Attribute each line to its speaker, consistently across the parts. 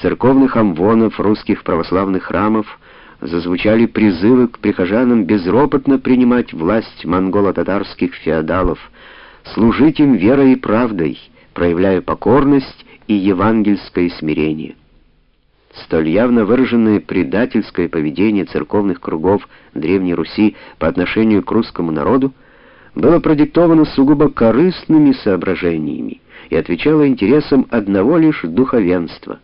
Speaker 1: церковных амвонов русских православных храмов зазвучали призывы к прихожанам безропотно принимать власть монголо-татарских феодалов, служить им верой и правдой, проявляя покорность и евангельское смирение. Столь явно выраженное предательское поведение церковных кругов Древней Руси по отношению к русскому народу было продиктовано сугубо корыстными соображениями и отвечало интересам одного лишь духовенства.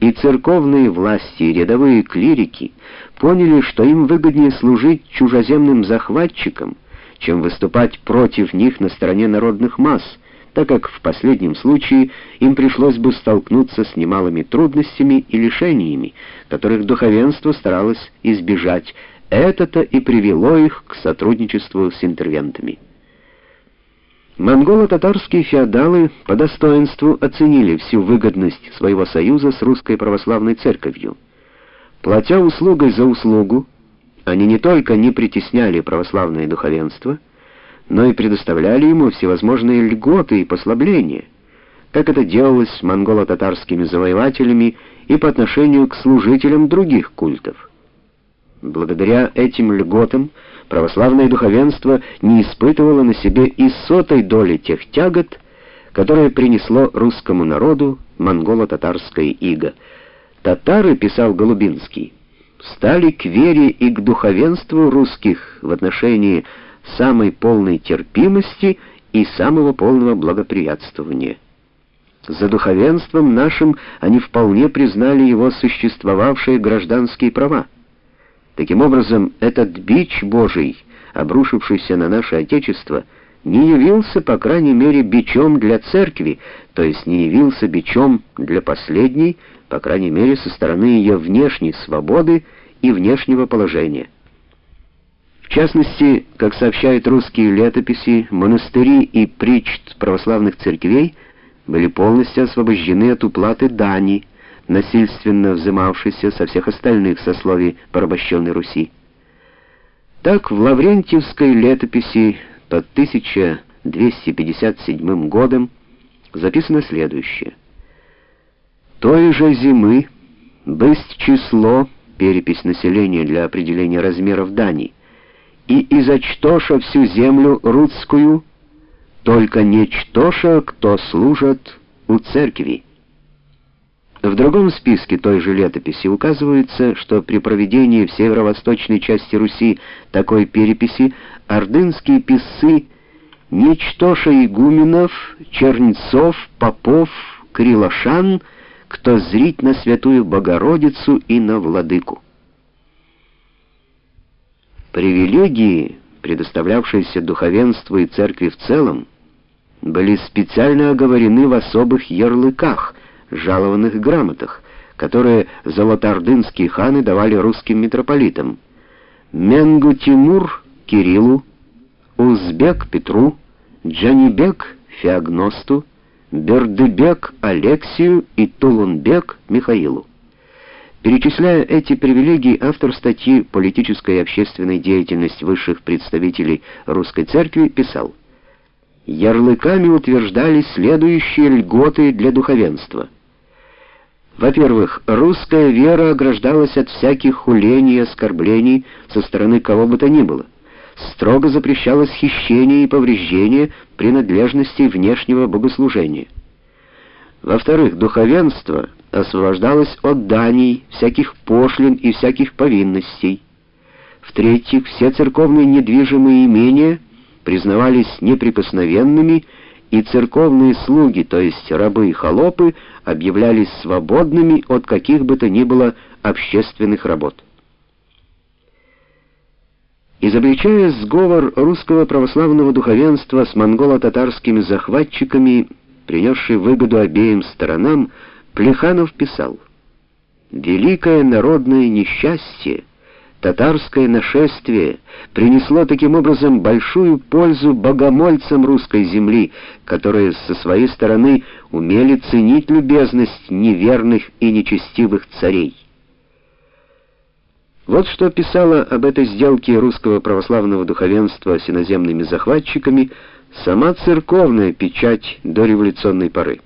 Speaker 1: И церковные власти, и рядовые клирики поняли, что им выгоднее служить чужеземным захватчикам, чем выступать против них на стороне народных масс, так как в последнем случае им пришлось бы столкнуться с немалыми трудностями и лишениями, которых духовенство старалось избежать. Это-то и привело их к сотрудничеству с интервентами. Монголо-татарские феодалы по достоинству оценили всю выгодность своего союза с русской православной церковью. Платя услугой за услугу, они не только не притесняли православное духовенство, но и предоставляли ему всевозможные льготы и послабления, как это делалось с монголо-татарскими завоевателями и по отношению к служителям других культов. Благодаря этим льготам православное духовенство не испытывало на себе и сотой доли тех тягот, которые принесло русскому народу монголо-татарское иго. Татары, писал Голубинский, стали к вере и к духовенству русских в отношении самой полной терпимости и самого полного благоприятствования. За духовенством нашим они вполне признали его существовавшие гражданские права. Таким образом, этот бич Божий, обрушившийся на наше Отечество, не явился, по крайней мере, бичом для церкви, то есть не явился бичом для последней, по крайней мере, со стороны ее внешней свободы и внешнего положения. В частности, как сообщают русские летописи, монастыри и причт православных церквей были полностью освобождены от уплаты дани, насильственно взымавшейся со всех остальных сословий порабощенной Руси. Так в Лаврентьевской летописи под 1257 годом записано следующее. «Той же зимы, бысть число, перепись населения для определения размеров Дании, и изочтоша всю землю рудскую, только не чтоша, кто служат у церкви». В другом списке той же летописи указывается, что при проведении в северо-восточной части Руси такой переписи ордынские писцы ничтоша игуменов, чернцов, попов, крилошан, кто зрить на святую Богородицу и на владыку. Привилегии, предоставлявшиеся духовенству и церкви в целом, были специально оговорены в особых ярлыках — жалованных грамотах, которые золотоордынские ханы давали русским митрополитам. Менгу Тимур Кириллу, Узбек Петру, Джанибек Феогносту, Бердыбек Алексию и Тулунбек Михаилу. Перечисляя эти привилегии, автор статьи «Политическая и общественная деятельность высших представителей русской церкви» писал «Ярлыками утверждались следующие льготы для духовенства – во-первых, русская вера ограждалась от всяких хулений и оскорблений со стороны кого бы то ни было. Строго запрещалось хищение и повреждение принадлежности внешнего богослужения. Во-вторых, духовенство освобождалось от даний, всяких пошлин и всяких повинностей. В-третьих, все церковные недвижимые имения признавались неприкосновенными и церковные слуги, то есть рабы и холопы, объявлялись свободными от каких бы то ни было общественных работ. Изобличая сговор русского православного духовенства с монголо-татарскими захватчиками, принесший выгоду обеим сторонам, Плеханов писал «Великое народное несчастье — Татарское нашествие принесло таким образом большую пользу богомольцам русской земли, которые со своей стороны умели ценить любезность неверных и нечестивых царей. Вот что писала об этой сделке русского православного духовенства с иноземными захватчиками сама церковная печать до революционной поры.